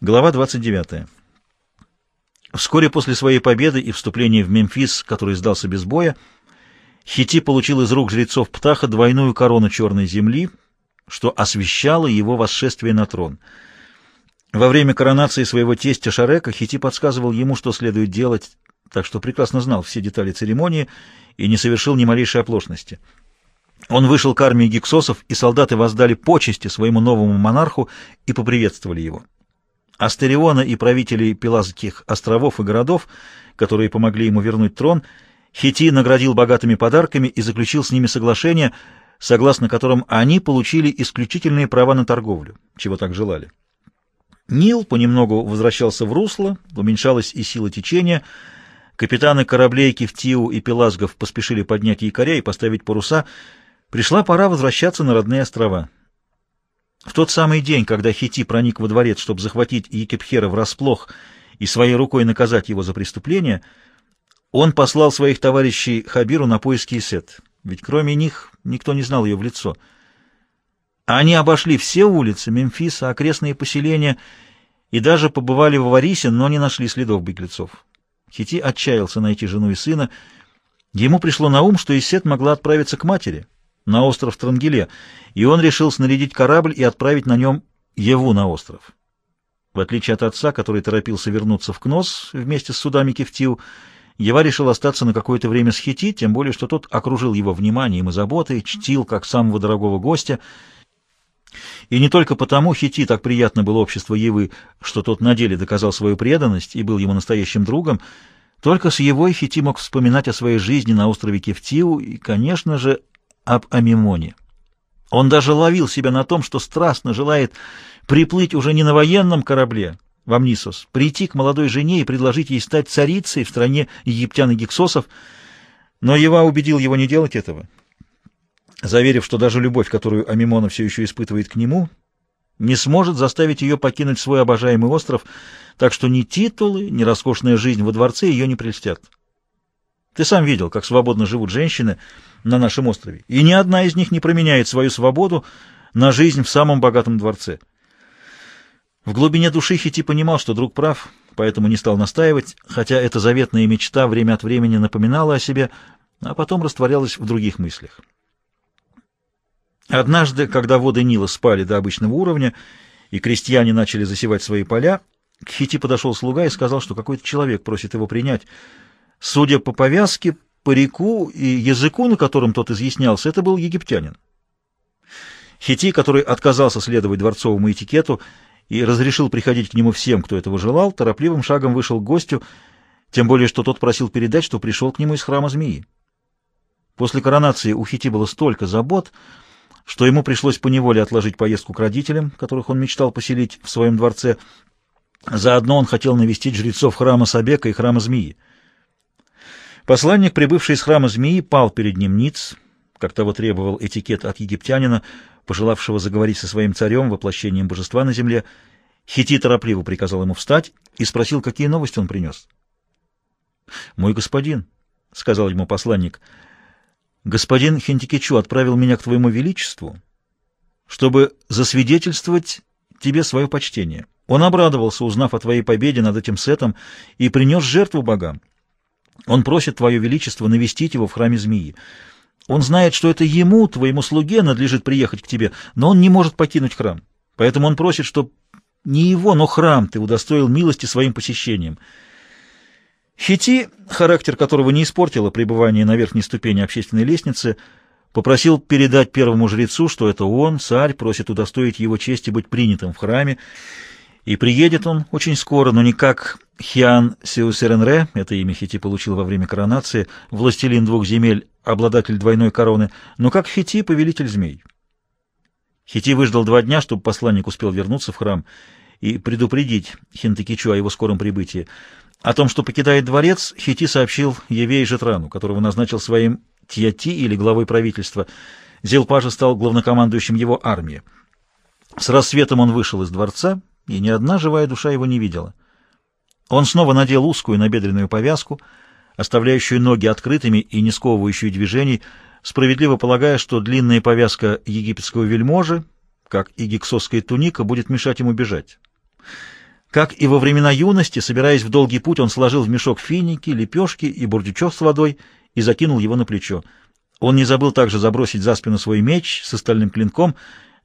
Глава 29. Вскоре после своей победы и вступления в Мемфис, который сдался без боя, Хити получил из рук жрецов Птаха двойную корону черной земли, что освещало его восшествие на трон. Во время коронации своего тестя Шарека Хити подсказывал ему, что следует делать, так что прекрасно знал все детали церемонии и не совершил ни малейшей оплошности. Он вышел к армии гиксосов, и солдаты воздали почести своему новому монарху и поприветствовали его. Астериона и правителей Пелазских островов и городов, которые помогли ему вернуть трон, Хити наградил богатыми подарками и заключил с ними соглашение, согласно которым они получили исключительные права на торговлю, чего так желали. Нил понемногу возвращался в русло, уменьшалась и сила течения. Капитаны кораблей Кефтиу и Пелазгов поспешили поднять якоря и поставить паруса. Пришла пора возвращаться на родные острова. В тот самый день, когда Хити проник во дворец, чтобы захватить Екипхера врасплох и своей рукой наказать его за преступление, он послал своих товарищей Хабиру на поиски Исет, ведь кроме них никто не знал ее в лицо. Они обошли все улицы Мемфиса, окрестные поселения и даже побывали в Аварисе, но не нашли следов беглецов. Хити отчаялся найти жену и сына. Ему пришло на ум, что Исет могла отправиться к матери — на остров Трангеле, и он решил снарядить корабль и отправить на нем Еву на остров. В отличие от отца, который торопился вернуться в Кнос вместе с судами Кефтиу, Ева решил остаться на какое-то время с Хити, тем более, что тот окружил его вниманием и заботой, чтил как самого дорогого гостя. И не только потому Хити так приятно было общество Евы, что тот на деле доказал свою преданность и был ему настоящим другом, только с Евой Хити мог вспоминать о своей жизни на острове Кефтиу и, конечно же, об Амимоне. Он даже ловил себя на том, что страстно желает приплыть уже не на военном корабле в Амнисос, прийти к молодой жене и предложить ей стать царицей в стране египтян и гиксосов, но Ева убедил его не делать этого, заверив, что даже любовь, которую Амимона все еще испытывает к нему, не сможет заставить ее покинуть свой обожаемый остров, так что ни титулы, ни роскошная жизнь во дворце ее не прельстят. Ты сам видел, как свободно живут женщины на нашем острове, и ни одна из них не променяет свою свободу на жизнь в самом богатом дворце. В глубине души Хити понимал, что друг прав, поэтому не стал настаивать, хотя эта заветная мечта время от времени напоминала о себе, а потом растворялась в других мыслях. Однажды, когда воды Нила спали до обычного уровня, и крестьяне начали засевать свои поля, к Хити подошел слуга и сказал, что какой-то человек просит его принять — Судя по повязке, парику и языку, на котором тот изъяснялся, это был египтянин. Хити, который отказался следовать дворцовому этикету и разрешил приходить к нему всем, кто этого желал, торопливым шагом вышел к гостю, тем более, что тот просил передать, что пришел к нему из храма змеи. После коронации у Хити было столько забот, что ему пришлось поневоле отложить поездку к родителям, которых он мечтал поселить в своем дворце. Заодно он хотел навестить жрецов храма Сабека и храма змеи. Посланник, прибывший из храма змеи, пал перед ним ниц, как того требовал этикет от египтянина, пожелавшего заговорить со своим царем, воплощением божества на земле. Хити торопливо приказал ему встать и спросил, какие новости он принес. «Мой господин», — сказал ему посланник, — «господин Хентикичу отправил меня к твоему величеству, чтобы засвидетельствовать тебе свое почтение. Он обрадовался, узнав о твоей победе над этим сетом, и принес жертву богам. Он просит Твое Величество навестить его в храме змеи. Он знает, что это ему, твоему слуге, надлежит приехать к тебе, но он не может покинуть храм. Поэтому он просит, чтобы не его, но храм ты удостоил милости своим посещением. Хити, характер которого не испортило пребывание на верхней ступени общественной лестницы, попросил передать первому жрецу, что это он, царь, просит удостоить его чести быть принятым в храме, и приедет он очень скоро, но не как Хиан Сеусеренре, это имя Хити получил во время коронации, властелин двух земель, обладатель двойной короны, но как Хити, повелитель змей. Хити выждал два дня, чтобы посланник успел вернуться в храм и предупредить Хинтекичу о его скором прибытии. О том, что покидает дворец, Хити сообщил Евей Жетрану, которого назначил своим Тьяти или главой правительства. Зелпа же стал главнокомандующим его армии. С рассветом он вышел из дворца, и ни одна живая душа его не видела. Он снова надел узкую набедренную повязку, оставляющую ноги открытыми и не сковывающую движений, справедливо полагая, что длинная повязка египетского вельможи, как и гексосская туника, будет мешать ему бежать. Как и во времена юности, собираясь в долгий путь, он сложил в мешок финики, лепешки и бурдючок с водой и закинул его на плечо. Он не забыл также забросить за спину свой меч с остальным клинком,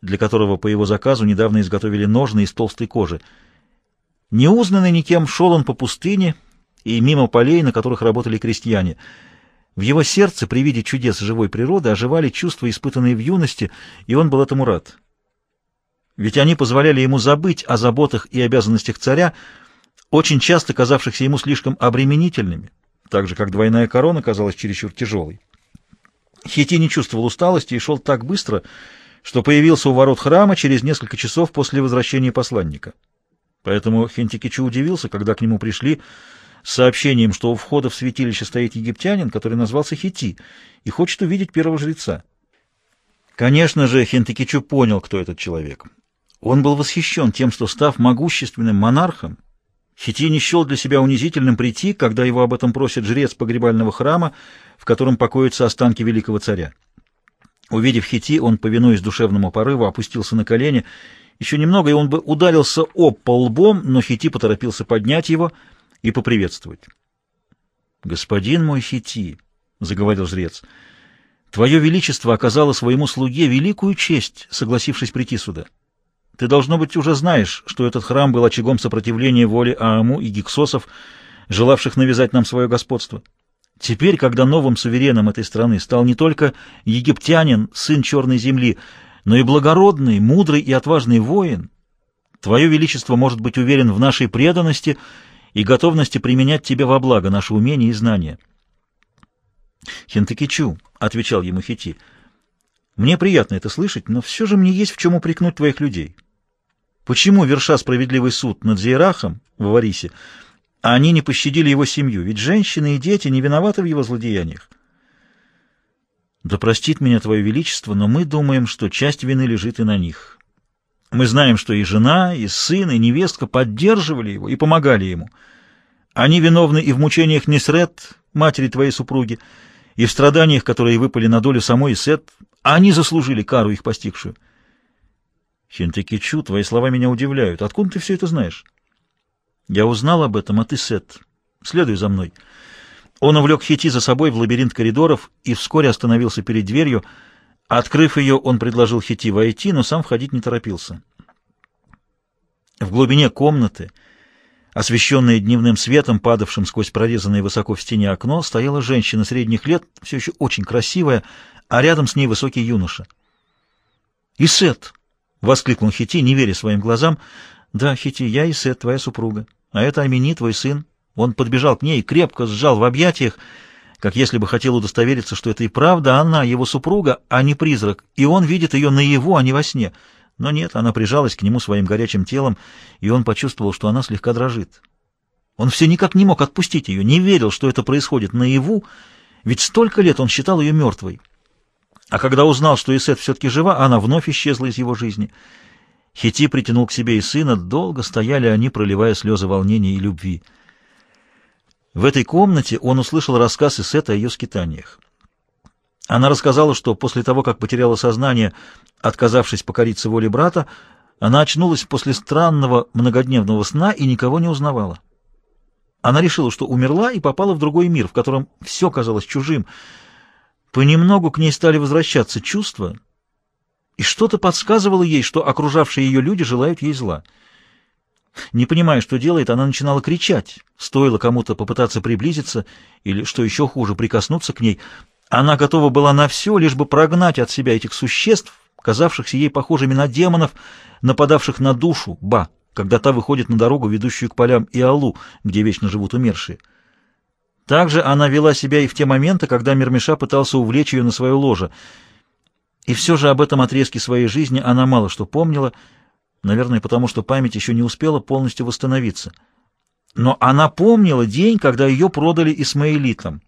для которого по его заказу недавно изготовили ножны из толстой кожи. Неузнанный никем шел он по пустыне и мимо полей, на которых работали крестьяне. В его сердце при виде чудес живой природы оживали чувства, испытанные в юности, и он был этому рад. Ведь они позволяли ему забыть о заботах и обязанностях царя, очень часто казавшихся ему слишком обременительными, так же, как двойная корона казалась чересчур тяжелой. Хити не чувствовал усталости и шел так быстро, что появился у ворот храма через несколько часов после возвращения посланника. Поэтому Хентикичу удивился, когда к нему пришли с сообщением, что у входа в святилище стоит египтянин, который назвался Хити, и хочет увидеть первого жреца. Конечно же, Хентикичу понял, кто этот человек. Он был восхищен тем, что, став могущественным монархом, Хити не счел для себя унизительным прийти, когда его об этом просит жрец погребального храма, в котором покоятся останки великого царя. Увидев Хити, он, повинуясь душевному порыву, опустился на колени. Еще немного, и он бы ударился об пол лбом, но Хити поторопился поднять его и поприветствовать. «Господин мой Хити», — заговорил жрец, — «твое величество оказало своему слуге великую честь, согласившись прийти сюда». Ты, должно быть, уже знаешь, что этот храм был очагом сопротивления воли Ааму и гиксосов, желавших навязать нам свое господство. Теперь, когда новым сувереном этой страны стал не только египтянин, сын черной земли, но и благородный, мудрый и отважный воин, Твое Величество может быть уверен в нашей преданности и готовности применять тебе во благо наши умения и знания. «Хинтакичу», — отвечал ему Хити, — «мне приятно это слышать, но все же мне есть в чем упрекнуть твоих людей. Почему, верша справедливый суд над Зейрахом в Аварисе, они не пощадили его семью? Ведь женщины и дети не виноваты в его злодеяниях. Да простит меня Твое Величество, но мы думаем, что часть вины лежит и на них. Мы знаем, что и жена, и сын, и невестка поддерживали его и помогали ему. Они виновны и в мучениях Несрет, матери твоей супруги, и в страданиях, которые выпали на долю самой Исет. Они заслужили кару их постигшую. Хинтекичу, твои слова меня удивляют. Откуда ты все это знаешь? Я узнал об этом от Исет. Следуй за мной. Он увлек Хити за собой в лабиринт коридоров и вскоре остановился перед дверью. Открыв ее, он предложил Хити войти, но сам входить не торопился. В глубине комнаты, освещенная дневным светом, падавшим сквозь прорезанное высоко в стене окно, стояла женщина средних лет, все еще очень красивая, а рядом с ней высокий юноша. «Исет!» — воскликнул Хити, не веря своим глазам. «Да, Хити, я и Сет, твоя супруга. А это Амини, твой сын». Он подбежал к ней и крепко сжал в объятиях, как если бы хотел удостовериться, что это и правда она, его супруга, а не призрак, и он видит ее наяву, а не во сне. Но нет, она прижалась к нему своим горячим телом, и он почувствовал, что она слегка дрожит. Он все никак не мог отпустить ее, не верил, что это происходит наяву, ведь столько лет он считал ее мертвой. А когда узнал, что Исет все-таки жива, она вновь исчезла из его жизни. Хити притянул к себе и сына, долго стояли они, проливая слезы волнения и любви. В этой комнате он услышал рассказ Исета о ее скитаниях. Она рассказала, что после того, как потеряла сознание, отказавшись покориться воле брата, она очнулась после странного многодневного сна и никого не узнавала. Она решила, что умерла и попала в другой мир, в котором все казалось чужим — Понемногу к ней стали возвращаться чувства, и что-то подсказывало ей, что окружавшие ее люди желают ей зла. Не понимая, что делает, она начинала кричать. Стоило кому-то попытаться приблизиться или, что еще хуже, прикоснуться к ней. Она готова была на все, лишь бы прогнать от себя этих существ, казавшихся ей похожими на демонов, нападавших на душу, ба, когда та выходит на дорогу, ведущую к полям Иалу, где вечно живут умершие. Также она вела себя и в те моменты, когда Мирмиша пытался увлечь ее на свое ложе. И все же об этом отрезке своей жизни она мало что помнила, наверное, потому что память еще не успела полностью восстановиться. Но она помнила день, когда ее продали исмаилитам,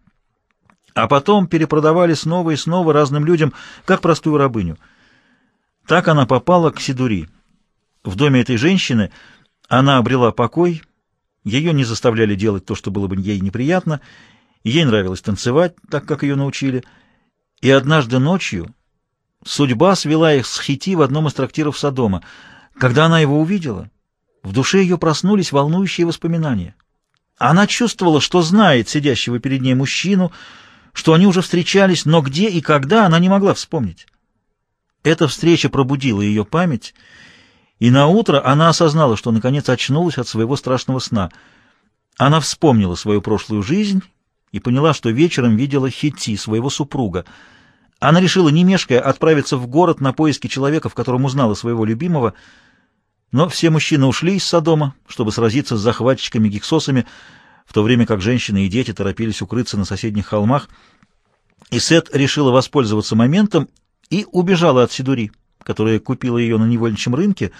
а потом перепродавали снова и снова разным людям, как простую рабыню. Так она попала к Сидури. В доме этой женщины она обрела покой — ее не заставляли делать то, что было бы ей неприятно, ей нравилось танцевать, так как ее научили. И однажды ночью судьба свела их с Хити в одном из трактиров Содома. Когда она его увидела, В душе ее проснулись волнующие воспоминания. Она чувствовала, что знает сидящего перед ней мужчину, что они уже встречались, но где и когда она не могла вспомнить. Эта встреча пробудила ее память, и на утро она осознала, что наконец очнулась от своего страшного сна. Она вспомнила свою прошлую жизнь и поняла, что вечером видела Хити, своего супруга. Она решила, не мешкая, отправиться в город на поиски человека, в котором узнала своего любимого, но все мужчины ушли из Содома, чтобы сразиться с захватчиками-гиксосами, в то время как женщины и дети торопились укрыться на соседних холмах. И Сет решила воспользоваться моментом и убежала от Сидури, которая купила ее на невольничьем рынке,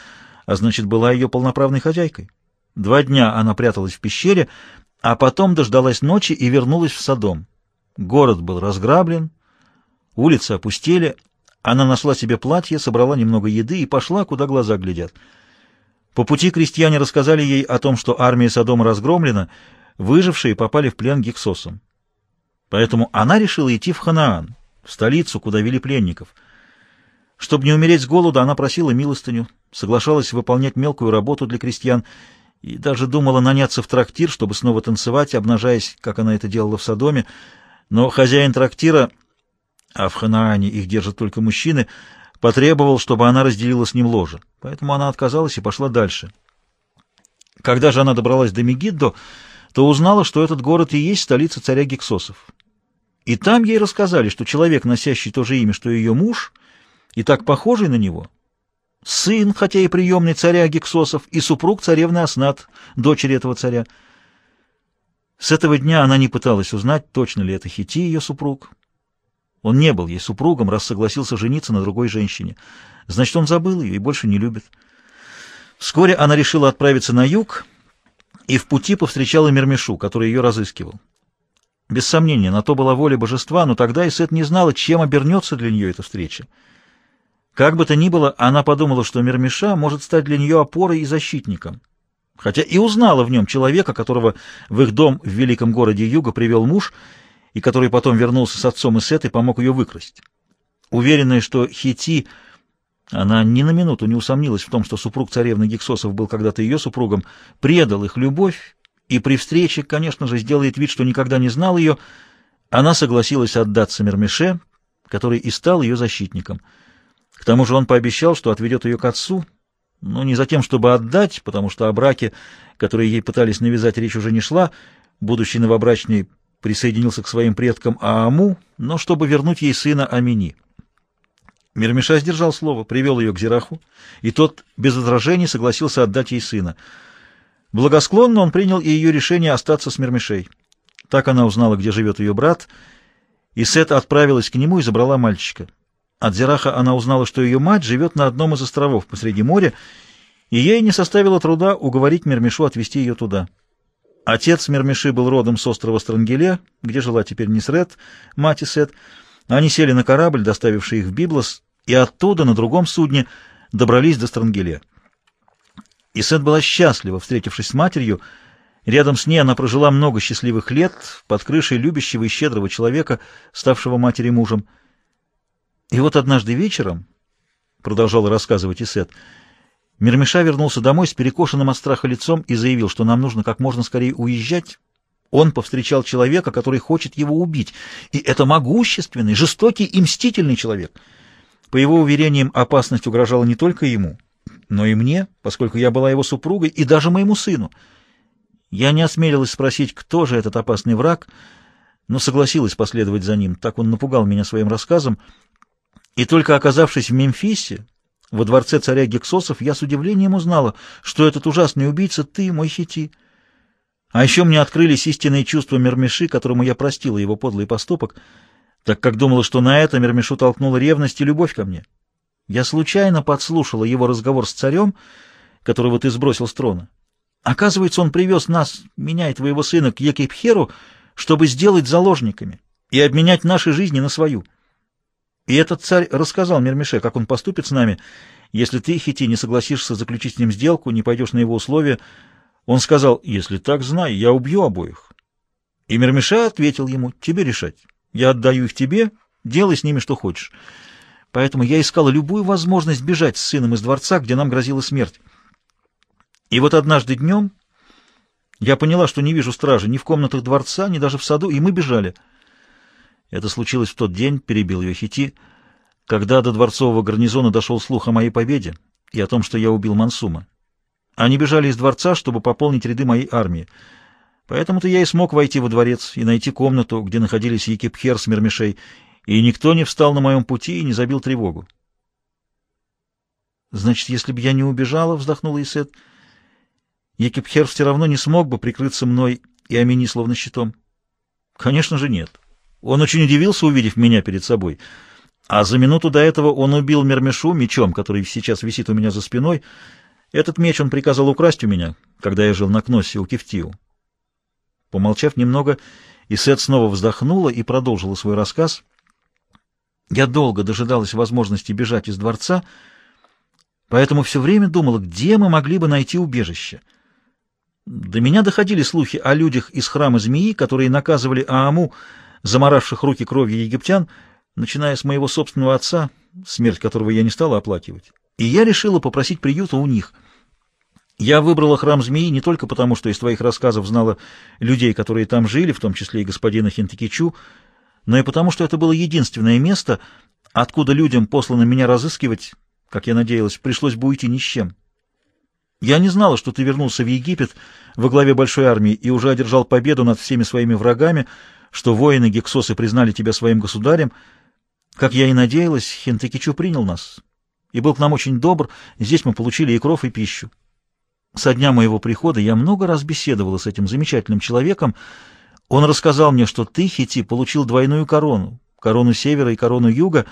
а значит, была ее полноправной хозяйкой. Два дня она пряталась в пещере, а потом дождалась ночи и вернулась в Содом. Город был разграблен, улицы опустели, она нашла себе платье, собрала немного еды и пошла, куда глаза глядят — по пути крестьяне рассказали ей о том, что армия Содома разгромлена, выжившие попали в плен Гексосом. Поэтому она решила идти в Ханаан, в столицу, куда вели пленников. Чтобы не умереть с голода, она просила милостыню, соглашалась выполнять мелкую работу для крестьян и даже думала наняться в трактир, чтобы снова танцевать, обнажаясь, как она это делала в Содоме. Но хозяин трактира, а в Ханаане их держат только мужчины, потребовал, чтобы она разделила с ним ложе. Поэтому она отказалась и пошла дальше. Когда же она добралась до Мегиддо, то узнала, что этот город и есть столица царя Гексосов. И там ей рассказали, что человек, носящий то же имя, что ее муж, и так похожий на него, сын, хотя и приемный царя Гексосов, и супруг царевны Аснат, дочери этого царя. С этого дня она не пыталась узнать, точно ли это Хити, ее супруг, он не был ей супругом, раз согласился жениться на другой женщине. Значит, он забыл ее и больше не любит. Вскоре она решила отправиться на юг и в пути повстречала Мермешу, который ее разыскивал. Без сомнения, на то была воля божества, но тогда Исет не знала, чем обернется для нее эта встреча. Как бы то ни было, она подумала, что Мермеша может стать для нее опорой и защитником. Хотя и узнала в нем человека, которого в их дом в великом городе Юга привел муж — и который потом вернулся с отцом и Сет и помог ее выкрасть. Уверенная, что Хити, она ни на минуту не усомнилась в том, что супруг царевны Гексосов был когда-то ее супругом, предал их любовь и при встрече, конечно же, сделает вид, что никогда не знал ее, она согласилась отдаться Мермеше, который и стал ее защитником. К тому же он пообещал, что отведет ее к отцу, но не за тем, чтобы отдать, потому что о браке, который ей пытались навязать, речь уже не шла, будущий новобрачный присоединился к своим предкам Ааму, но чтобы вернуть ей сына Амини. Мирмиша сдержал слово, привел ее к Зираху, и тот без возражений согласился отдать ей сына. Благосклонно он принял и ее решение остаться с Мирмишей. Так она узнала, где живет ее брат, и Сет отправилась к нему и забрала мальчика. От Зираха она узнала, что ее мать живет на одном из островов посреди моря, и ей не составило труда уговорить Мирмишу отвезти ее туда. Отец Мермеши был родом с острова Странгеле, где жила теперь Нисред, мать Исет. Они сели на корабль, доставивший их в Библос, и оттуда на другом судне добрались до Странгеле. Исет была счастлива, встретившись с матерью. Рядом с ней она прожила много счастливых лет под крышей любящего и щедрого человека, ставшего матери мужем. И вот однажды вечером, — продолжала рассказывать Исет, — Мирмиша вернулся домой с перекошенным от страха лицом и заявил, что нам нужно как можно скорее уезжать. Он повстречал человека, который хочет его убить, и это могущественный, жестокий и мстительный человек. По его уверениям, опасность угрожала не только ему, но и мне, поскольку я была его супругой, и даже моему сыну. Я не осмелилась спросить, кто же этот опасный враг, но согласилась последовать за ним. Так он напугал меня своим рассказом. И только оказавшись в Мемфисе, во дворце царя Гексосов я с удивлением узнала, что этот ужасный убийца — ты, мой хити. А еще мне открылись истинные чувства Мермеши, которому я простила его подлый поступок, так как думала, что на это Мермешу толкнула ревность и любовь ко мне. Я случайно подслушала его разговор с царем, которого ты сбросил с трона. Оказывается, он привез нас, меня и твоего сына, к Екипхеру, чтобы сделать заложниками и обменять наши жизни на свою. И этот царь рассказал Мирмише, как он поступит с нами, если ты, Хити, не согласишься заключить с ним сделку, не пойдешь на его условия. Он сказал, если так, знай, я убью обоих. И Мирмиша ответил ему, тебе решать. Я отдаю их тебе, делай с ними что хочешь. Поэтому я искала любую возможность бежать с сыном из дворца, где нам грозила смерть. И вот однажды днем я поняла, что не вижу стражи ни в комнатах дворца, ни даже в саду, и мы бежали. Это случилось в тот день, перебил ее Хити, когда до дворцового гарнизона дошел слух о моей победе и о том, что я убил Мансума. Они бежали из дворца, чтобы пополнить ряды моей армии. Поэтому-то я и смог войти во дворец и найти комнату, где находились Екипхер с Мермешей, и никто не встал на моем пути и не забил тревогу. «Значит, если бы я не убежала, — вздохнула Исет, — Екипхер все равно не смог бы прикрыться мной и Амини словно щитом?» «Конечно же нет. Он очень удивился, увидев меня перед собой». А за минуту до этого он убил Мермешу мечом, который сейчас висит у меня за спиной. Этот меч он приказал украсть у меня, когда я жил на Кносе у Кефтиу. Помолчав немного, Исет снова вздохнула и продолжила свой рассказ. Я долго дожидалась возможности бежать из дворца, поэтому все время думала, где мы могли бы найти убежище. До меня доходили слухи о людях из храма змеи, которые наказывали Ааму, заморавших руки кровью египтян, начиная с моего собственного отца, смерть которого я не стала оплакивать. И я решила попросить приюта у них — я выбрала храм змеи не только потому, что из твоих рассказов знала людей, которые там жили, в том числе и господина Хинтакичу, но и потому, что это было единственное место, откуда людям, послано меня разыскивать, как я надеялась, пришлось бы уйти ни с чем. Я не знала, что ты вернулся в Египет во главе большой армии и уже одержал победу над всеми своими врагами, что воины Гексосы признали тебя своим государем. Как я и надеялась, Хинтакичу принял нас и был к нам очень добр, здесь мы получили и кров, и пищу. Со дня моего прихода я много раз беседовала с этим замечательным человеком. Он рассказал мне, что ты, Хити, получил двойную корону, корону севера и корону юга,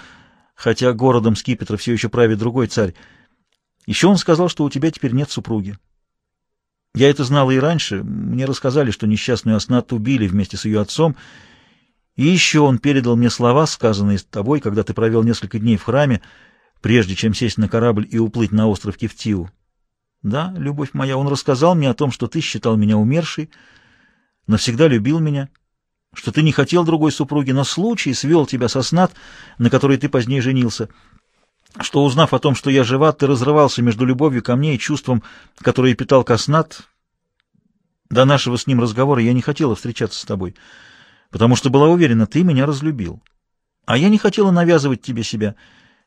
хотя городом Скипетра все еще правит другой царь. Еще он сказал, что у тебя теперь нет супруги. Я это знала и раньше. Мне рассказали, что несчастную Аснат убили вместе с ее отцом. И еще он передал мне слова, сказанные с тобой, когда ты провел несколько дней в храме, прежде чем сесть на корабль и уплыть на остров Кефтиу. Да, любовь моя, он рассказал мне о том, что ты считал меня умершей, навсегда любил меня, что ты не хотел другой супруги, но случай свел тебя со снат, на которой ты позднее женился, что, узнав о том, что я жива, ты разрывался между любовью ко мне и чувством, которое питал Коснат. До нашего с ним разговора я не хотела встречаться с тобой, потому что была уверена, ты меня разлюбил. А я не хотела навязывать тебе себя,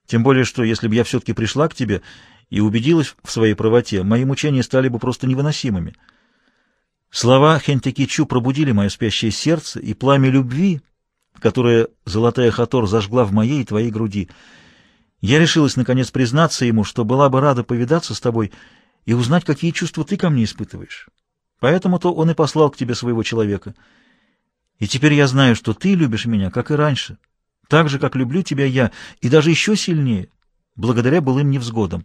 тем более, что если бы я все-таки пришла к тебе и убедилась в своей правоте, мои мучения стали бы просто невыносимыми. Слова Хентекичу пробудили мое спящее сердце и пламя любви, которое золотая Хатор зажгла в моей и твоей груди. Я решилась, наконец, признаться ему, что была бы рада повидаться с тобой и узнать, какие чувства ты ко мне испытываешь. Поэтому-то он и послал к тебе своего человека. И теперь я знаю, что ты любишь меня, как и раньше, так же, как люблю тебя я, и даже еще сильнее, благодаря былым невзгодам.